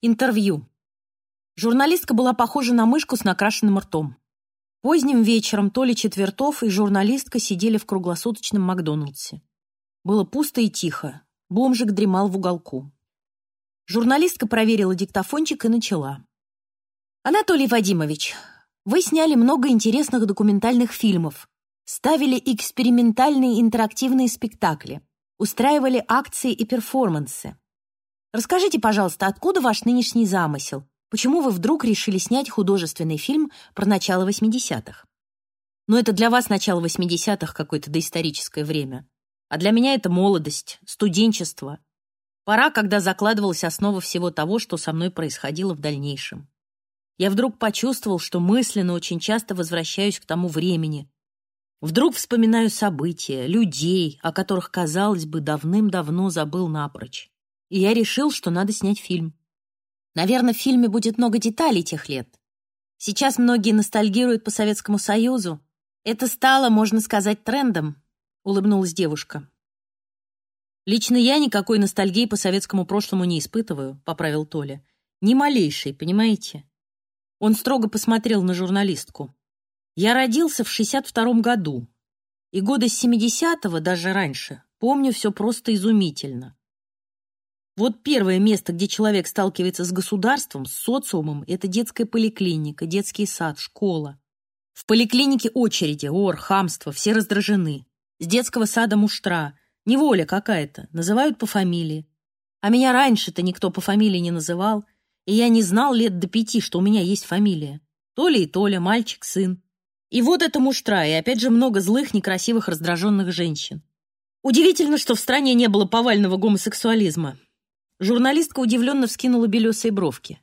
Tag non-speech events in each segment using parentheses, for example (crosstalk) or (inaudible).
Интервью. Журналистка была похожа на мышку с накрашенным ртом. Поздним вечером Толя Четвертов и журналистка сидели в круглосуточном Макдональдсе. Было пусто и тихо. Бомжик дремал в уголку. Журналистка проверила диктофончик и начала. «Анатолий Вадимович, вы сняли много интересных документальных фильмов, ставили экспериментальные интерактивные спектакли, устраивали акции и перформансы. Расскажите, пожалуйста, откуда ваш нынешний замысел? Почему вы вдруг решили снять художественный фильм про начало 80-х? Но ну, это для вас начало 80-х какое-то доисторическое время. А для меня это молодость, студенчество. Пора, когда закладывалась основа всего того, что со мной происходило в дальнейшем. Я вдруг почувствовал, что мысленно очень часто возвращаюсь к тому времени. Вдруг вспоминаю события, людей, о которых, казалось бы, давным-давно забыл напрочь и я решил, что надо снять фильм. Наверное, в фильме будет много деталей тех лет. Сейчас многие ностальгируют по Советскому Союзу. Это стало, можно сказать, трендом, улыбнулась девушка. Лично я никакой ностальгии по советскому прошлому не испытываю, поправил Толя. Ни малейшей, понимаете? Он строго посмотрел на журналистку. Я родился в 62-м году, и года с 70-го, даже раньше, помню все просто изумительно. Вот первое место, где человек сталкивается с государством, с социумом, это детская поликлиника, детский сад, школа. В поликлинике очереди, ор, хамство, все раздражены. С детского сада муштра, неволя какая-то, называют по фамилии. А меня раньше-то никто по фамилии не называл, и я не знал лет до пяти, что у меня есть фамилия. Толя и Толя, мальчик, сын. И вот это муштра, и опять же много злых, некрасивых, раздраженных женщин. Удивительно, что в стране не было повального гомосексуализма. Журналистка удивленно вскинула белесые бровки.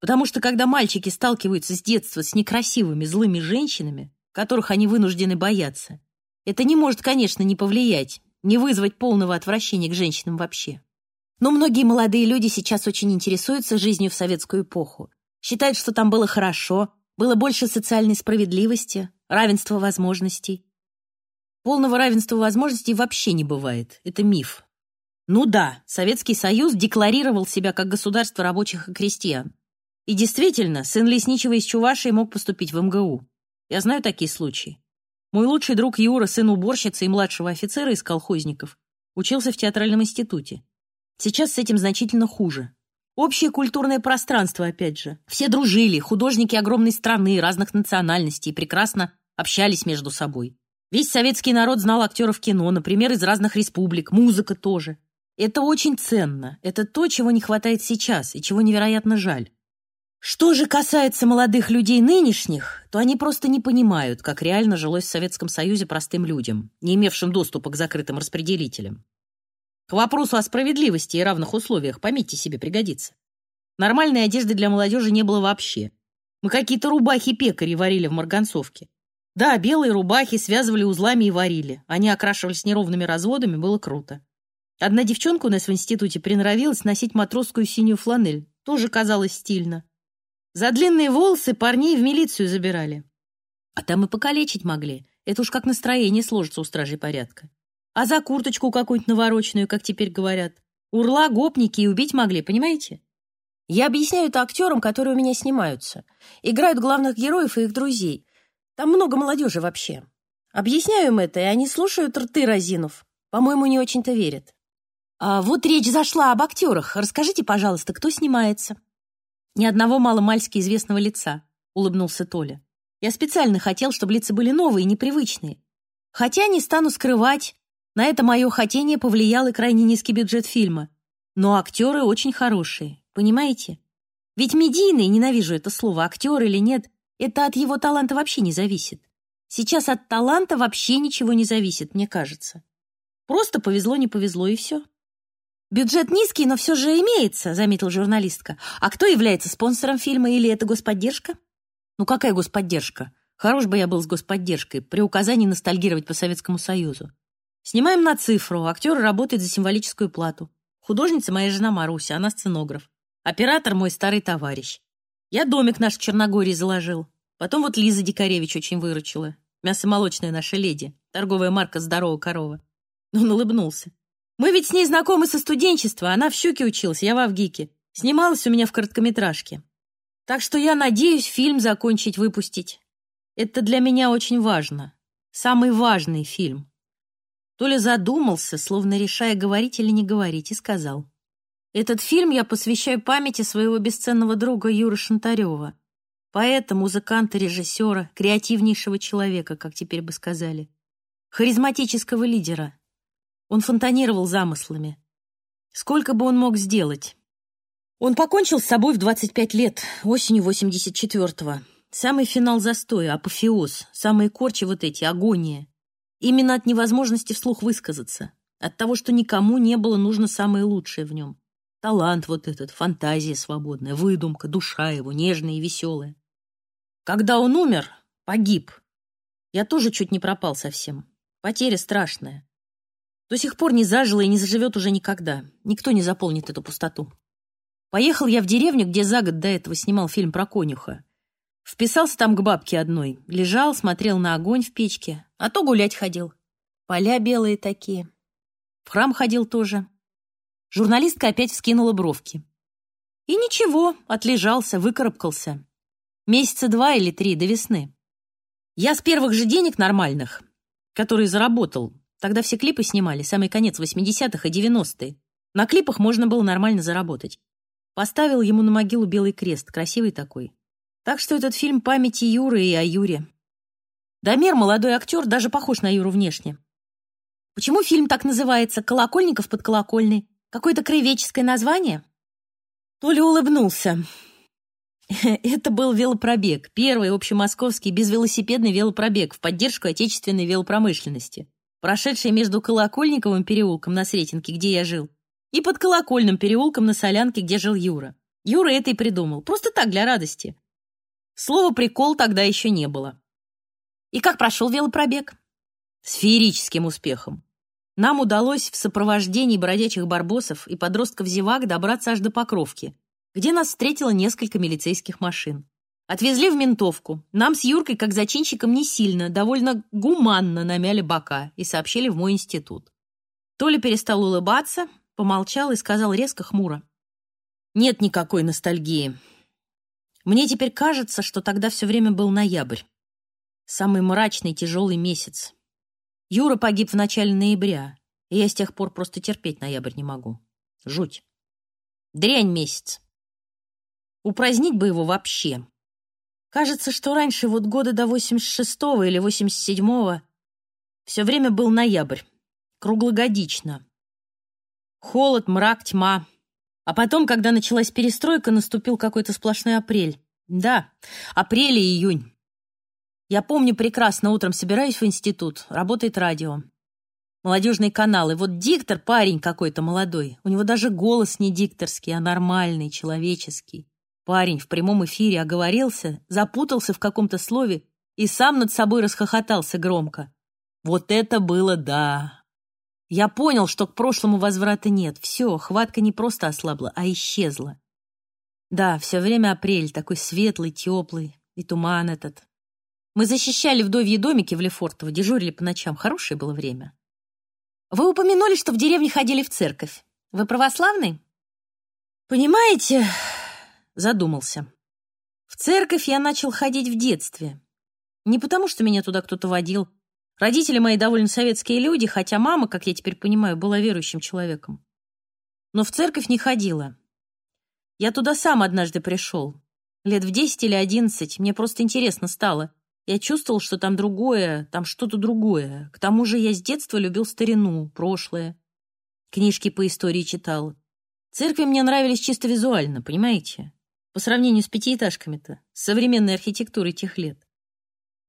Потому что когда мальчики сталкиваются с детства с некрасивыми злыми женщинами, которых они вынуждены бояться, это не может, конечно, не повлиять, не вызвать полного отвращения к женщинам вообще. Но многие молодые люди сейчас очень интересуются жизнью в советскую эпоху. Считают, что там было хорошо, было больше социальной справедливости, равенства возможностей. Полного равенства возможностей вообще не бывает. Это миф. Ну да, Советский Союз декларировал себя как государство рабочих и крестьян. И действительно, сын Лесничего из Чувашии мог поступить в МГУ. Я знаю такие случаи. Мой лучший друг Юра, сын уборщицы и младшего офицера из колхозников, учился в театральном институте. Сейчас с этим значительно хуже. Общее культурное пространство, опять же. Все дружили, художники огромной страны, разных национальностей, прекрасно общались между собой. Весь советский народ знал актеров кино, например, из разных республик, музыка тоже. Это очень ценно. Это то, чего не хватает сейчас и чего невероятно жаль. Что же касается молодых людей нынешних, то они просто не понимают, как реально жилось в Советском Союзе простым людям, не имевшим доступа к закрытым распределителям. К вопросу о справедливости и равных условиях, пометьте себе, пригодится. Нормальной одежды для молодежи не было вообще. Мы какие-то рубахи-пекари варили в марганцовке. Да, белые рубахи связывали узлами и варили. Они окрашивались неровными разводами, было круто. Одна девчонка у нас в институте приноровилась носить матросскую синюю фланель. Тоже казалось стильно. За длинные волосы парней в милицию забирали. А там и покалечить могли. Это уж как настроение сложится у стражей порядка. А за курточку какую-нибудь навороченную, как теперь говорят. Урла, гопники и убить могли, понимаете? Я объясняю это актерам, которые у меня снимаются. Играют главных героев и их друзей. Там много молодежи вообще. Объясняю им это, и они слушают рты разинув. По-моему, не очень-то верят. А вот речь зашла об актерах. Расскажите, пожалуйста, кто снимается? Ни одного маломальски известного лица, улыбнулся Толя. Я специально хотел, чтобы лица были новые непривычные. Хотя не стану скрывать, на это мое хотение повлиял и крайне низкий бюджет фильма. Но актеры очень хорошие, понимаете? Ведь медийный, ненавижу это слово, актер или нет, это от его таланта вообще не зависит. Сейчас от таланта вообще ничего не зависит, мне кажется. Просто повезло, не повезло, и все. «Бюджет низкий, но все же имеется», — заметила журналистка. «А кто является спонсором фильма или это господдержка?» «Ну какая господдержка? Хорош бы я был с господдержкой, при указании ностальгировать по Советскому Союзу. Снимаем на цифру, актер работает за символическую плату. Художница моя жена Маруся, она сценограф. Оператор мой старый товарищ. Я домик наш в Черногории заложил. Потом вот Лиза Дикаревич очень выручила. Мясомолочная наша леди, торговая марка «Здоровая корова». Он улыбнулся. Мы ведь с ней знакомы со студенчества, она в Щуке училась, я в Авгике. Снималась у меня в короткометражке. Так что я надеюсь фильм закончить выпустить. Это для меня очень важно. Самый важный фильм. Толя задумался, словно решая, говорить или не говорить, и сказал. Этот фильм я посвящаю памяти своего бесценного друга Юры Шантарева, поэта, музыканта, режиссера, креативнейшего человека, как теперь бы сказали, харизматического лидера. Он фонтанировал замыслами. Сколько бы он мог сделать? Он покончил с собой в 25 лет, осенью 84-го. Самый финал застоя, апофеоз, самые корчи вот эти, агония. Именно от невозможности вслух высказаться, от того, что никому не было нужно самое лучшее в нем. Талант вот этот, фантазия свободная, выдумка, душа его, нежная и веселая. Когда он умер, погиб. Я тоже чуть не пропал совсем. Потеря страшная. До сих пор не зажила и не заживет уже никогда. Никто не заполнит эту пустоту. Поехал я в деревню, где за год до этого снимал фильм про конюха. Вписался там к бабке одной. Лежал, смотрел на огонь в печке. А то гулять ходил. Поля белые такие. В храм ходил тоже. Журналистка опять вскинула бровки. И ничего, отлежался, выкарабкался. Месяца два или три до весны. Я с первых же денег нормальных, которые заработал, тогда все клипы снимали, самый конец 80-х и 90-е. На клипах можно было нормально заработать. Поставил ему на могилу белый крест, красивый такой. Так что этот фильм памяти Юры и о Юре. Дамир, молодой актер, даже похож на Юру внешне. Почему фильм так называется «Колокольников под колокольной»? Какое-то краеведческое название? Толя улыбнулся. (laughs) Это был велопробег, первый общемосковский безвелосипедный велопробег в поддержку отечественной велопромышленности, прошедший между Колокольниковым переулком на Сретенке, где я жил, и под Колокольным переулком на Солянке, где жил Юра. Юра это и придумал, просто так, для радости. Слова «прикол» тогда еще не было. И как прошел велопробег? С феерическим успехом. Нам удалось в сопровождении бродячих барбосов и подростков-зевак добраться аж до Покровки, где нас встретило несколько милицейских машин. Отвезли в ментовку. Нам с Юркой, как зачинщиком, не сильно, довольно гуманно намяли бока и сообщили в мой институт. Толя перестал улыбаться, помолчал и сказал резко хмуро. «Нет никакой ностальгии. Мне теперь кажется, что тогда все время был ноябрь. Самый мрачный, тяжелый месяц. Юра погиб в начале ноября, и я с тех пор просто терпеть ноябрь не могу. Жуть. Дрянь месяц. Упразднить бы его вообще. Кажется, что раньше, вот года до 86-го или 87-го, все время был ноябрь, круглогодично. Холод, мрак, тьма. А потом, когда началась перестройка, наступил какой-то сплошной апрель. Да, апрель и июнь. Я помню прекрасно, утром собираюсь в институт, работает радио. Молодежные каналы. Вот диктор, парень какой-то молодой. У него даже голос не дикторский, а нормальный, человеческий. Парень в прямом эфире оговорился, запутался в каком-то слове и сам над собой расхохотался громко. Вот это было да! Я понял, что к прошлому возврата нет. Все, хватка не просто ослабла, а исчезла. Да, все время апрель, такой светлый, теплый, и туман этот. Мы защищали вдовьи домики в Лефортово, дежурили по ночам. Хорошее было время. Вы упомянули, что в деревне ходили в церковь. Вы православный? Понимаете, задумался. В церковь я начал ходить в детстве. Не потому, что меня туда кто-то водил. Родители мои довольно советские люди, хотя мама, как я теперь понимаю, была верующим человеком. Но в церковь не ходила. Я туда сам однажды пришел. Лет в десять или одиннадцать. Мне просто интересно стало. Я чувствовал, что там другое, там что-то другое. К тому же я с детства любил старину, прошлое. Книжки по истории читал. Церкви мне нравились чисто визуально, понимаете? По сравнению с пятиэтажками-то, с современной архитектурой тех лет.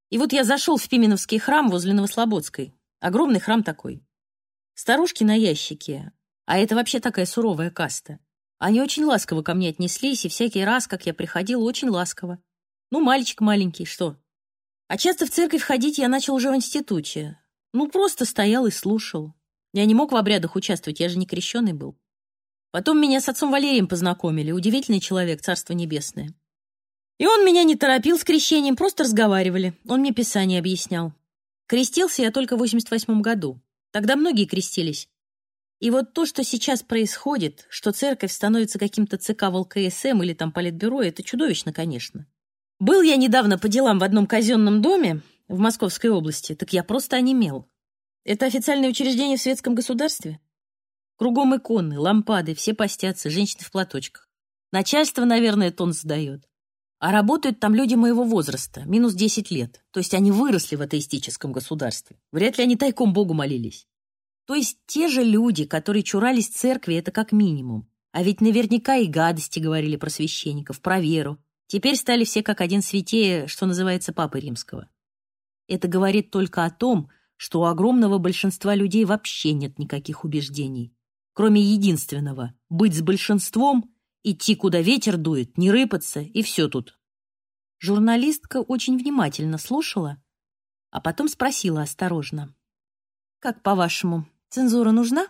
И вот я зашел в Пименовский храм возле Новослободской. Огромный храм такой. Старушки на ящике, а это вообще такая суровая каста. Они очень ласково ко мне отнеслись, и всякий раз, как я приходил, очень ласково. Ну, мальчик маленький, что? А часто в церковь ходить я начал уже в институте. Ну, просто стоял и слушал. Я не мог в обрядах участвовать, я же не крещеный был. Потом меня с отцом Валерием познакомили. Удивительный человек, царство небесное. И он меня не торопил с крещением, просто разговаривали. Он мне Писание объяснял. Крестился я только в 88 году. Тогда многие крестились. И вот то, что сейчас происходит, что церковь становится каким-то ЦК ВЛКСМ или там политбюро, это чудовищно, конечно. Был я недавно по делам в одном казенном доме в Московской области, так я просто онемел. Это официальное учреждение в светском государстве? Кругом иконы, лампады, все постятся, женщины в платочках. Начальство, наверное, тон сдает. А работают там люди моего возраста, минус 10 лет. То есть они выросли в атеистическом государстве. Вряд ли они тайком Богу молились. То есть те же люди, которые чурались церкви, это как минимум. А ведь наверняка и гадости говорили про священников, про веру. Теперь стали все как один святее, что называется, Папы Римского. Это говорит только о том, что у огромного большинства людей вообще нет никаких убеждений, кроме единственного — быть с большинством Идти, куда ветер дует, не рыпаться, и все тут. Журналистка очень внимательно слушала, а потом спросила осторожно. «Как, по-вашему, цензура нужна?»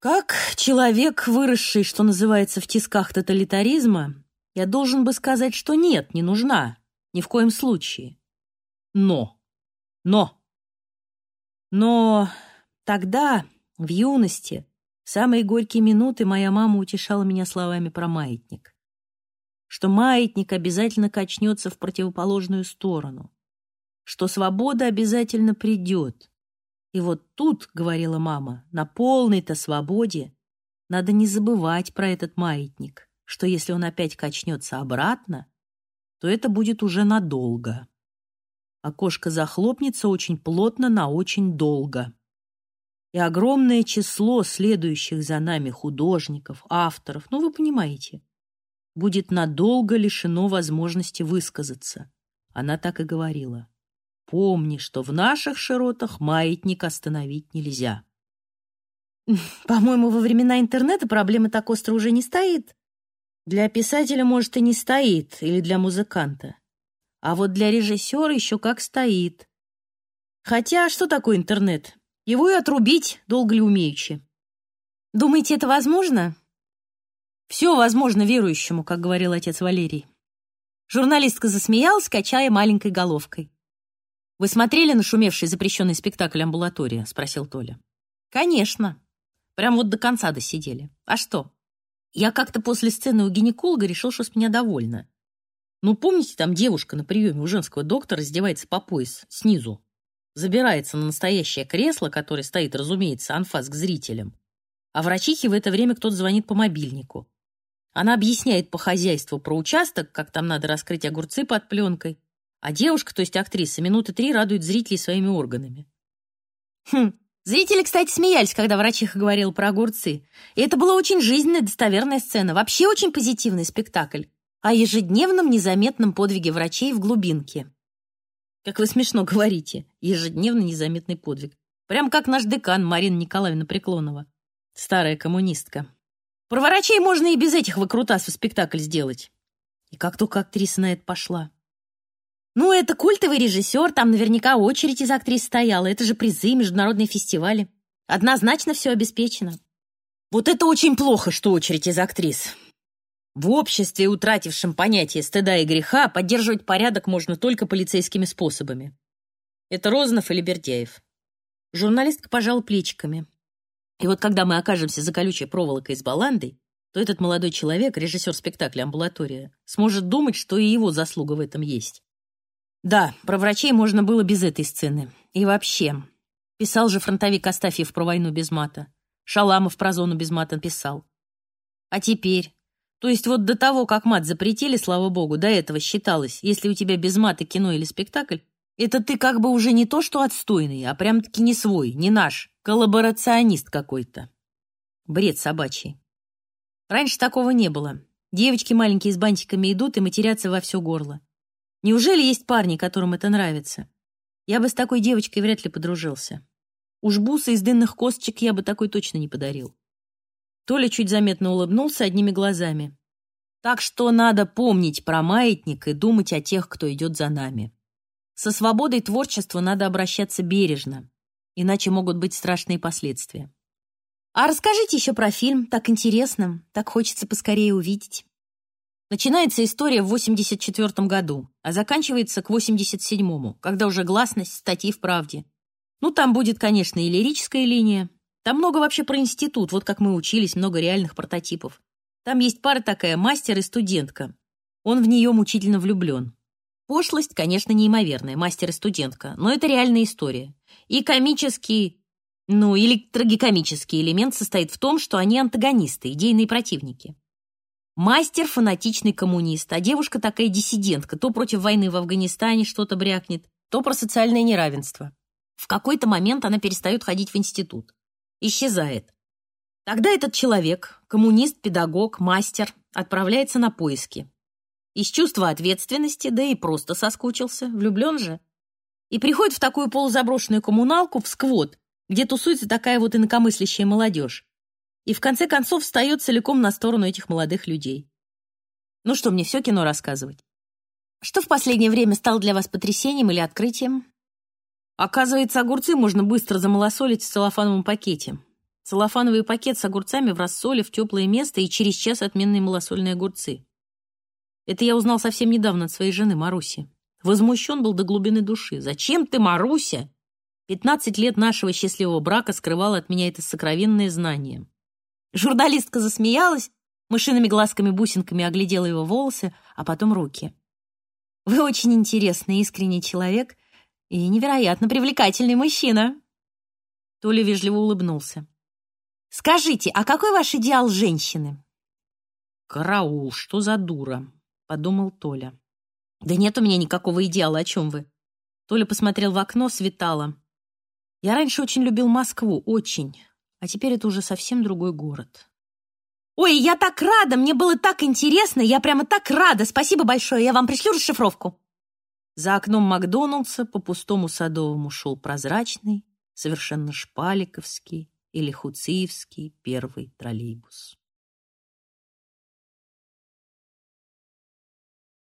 Как человек, выросший, что называется, в тисках тоталитаризма, я должен бы сказать, что нет, не нужна, ни в коем случае. Но, но, но тогда, в юности, самые горькие минуты моя мама утешала меня словами про маятник. Что маятник обязательно качнется в противоположную сторону. Что свобода обязательно придет. И вот тут, говорила мама, на полной-то свободе надо не забывать про этот маятник, что если он опять качнется обратно, то это будет уже надолго. Окошко захлопнется очень плотно на очень долго и огромное число следующих за нами художников, авторов, ну, вы понимаете, будет надолго лишено возможности высказаться. Она так и говорила. Помни, что в наших широтах маятник остановить нельзя. (laughs) По-моему, во времена интернета проблема так остро уже не стоит. Для писателя, может, и не стоит, или для музыканта. А вот для режиссера еще как стоит. Хотя, что такое интернет? Его и отрубить долго ли умеючи. Думаете, это возможно? Все возможно верующему, как говорил отец Валерий. Журналистка засмеялась, качая маленькой головкой. «Вы смотрели на шумевший запрещенный спектакль «Амбулатория»?» — спросил Толя. «Конечно. Прям вот до конца досидели. А что? Я как-то после сцены у гинеколога решил, что с меня довольна. Ну, помните, там девушка на приеме у женского доктора раздевается по пояс, снизу, забирается на настоящее кресло, которое стоит, разумеется, анфас к зрителям. А врачихе в это время кто-то звонит по мобильнику. Она объясняет по хозяйству про участок, как там надо раскрыть огурцы под пленкой. А девушка, то есть актриса, минуты три радует зрителей своими органами. Хм, зрители, кстати, смеялись, когда врачиха говорила про огурцы. И это была очень жизненная, достоверная сцена. Вообще очень позитивный спектакль о ежедневном незаметном подвиге врачей в глубинке. Как вы смешно говорите, ежедневно незаметный подвиг. Прям как наш декан Марина Николаевна Преклонова. Старая коммунистка. Про врачей можно и без этих выкрутасов спектакль сделать. И как только актриса на это пошла. Ну, это культовый режиссер, там наверняка очередь из актрис стояла. Это же призы, международные фестивали. Однозначно все обеспечено. Вот это очень плохо, что очередь из актрис. В обществе, утратившем понятие стыда и греха, поддерживать порядок можно только полицейскими способами. Это Розанов или Бердяев. Журналистка пожала плечиками. И вот когда мы окажемся за колючей проволокой с баландой, то этот молодой человек, режиссер спектакля «Амбулатория», сможет думать, что и его заслуга в этом есть. Да, про врачей можно было без этой сцены. И вообще. Писал же фронтовик Астафьев про войну без мата. Шаламов про зону без мата писал. А теперь? То есть вот до того, как мат запретили, слава богу, до этого считалось, если у тебя без мата кино или спектакль, это ты как бы уже не то что отстойный, а прям-таки не свой, не наш, коллаборационист какой-то. Бред собачий. Раньше такого не было. Девочки маленькие с бантиками идут и матерятся во все горло. Неужели есть парни, которым это нравится? Я бы с такой девочкой вряд ли подружился. Уж бусы из дынных косточек я бы такой точно не подарил. Толя чуть заметно улыбнулся одними глазами. Так что надо помнить про маятник и думать о тех, кто идет за нами. Со свободой творчества надо обращаться бережно, иначе могут быть страшные последствия. А расскажите еще про фильм, так интересно, так хочется поскорее увидеть. Начинается история в 84 году, а заканчивается к 87-му, когда уже гласность статьи в «Правде». Ну, там будет, конечно, и лирическая линия, Там много вообще про институт, вот как мы учились, много реальных прототипов. Там есть пара такая, мастер и студентка. Он в нее мучительно влюблен. Пошлость, конечно, неимоверная, мастер и студентка, но это реальная история. И комический, ну, или трагикомический элемент состоит в том, что они антагонисты, идейные противники. Мастер — фанатичный коммунист, а девушка такая диссидентка, то против войны в Афганистане что-то брякнет, то про социальное неравенство. В какой-то момент она перестает ходить в институт. Исчезает. Тогда этот человек, коммунист, педагог, мастер, отправляется на поиски. Из чувства ответственности, да и просто соскучился, влюблен же. И приходит в такую полузаброшенную коммуналку в сквот, где тусуется такая вот инакомыслящая молодежь. И в конце концов встает целиком на сторону этих молодых людей. Ну что, мне все кино рассказывать? Что в последнее время стало для вас потрясением или открытием? Оказывается, огурцы можно быстро замалосолить в целлофановом пакете. Целлофановый пакет с огурцами в рассоле в теплое место и через час отменные малосольные огурцы. Это я узнал совсем недавно от своей жены Маруси. Возмущен был до глубины души. «Зачем ты, Маруся?» Пятнадцать лет нашего счастливого брака скрывала от меня это сокровенное знание. Журналистка засмеялась, мышиными глазками-бусинками оглядела его волосы, а потом руки. «Вы очень интересный, искренний человек и невероятно привлекательный мужчина». Толя вежливо улыбнулся. «Скажите, а какой ваш идеал женщины?» «Караул, что за дура!» подумал Толя. «Да нет у меня никакого идеала, о чем вы?» Толя посмотрел в окно, светало. «Я раньше очень любил Москву, очень, а теперь это уже совсем другой город». «Ой, я так рада! Мне было так интересно! Я прямо так рада! Спасибо большое! Я вам пришлю расшифровку!» За окном Макдоналдса по пустому Садовому шел прозрачный, совершенно шпаликовский или хуциевский первый троллейбус.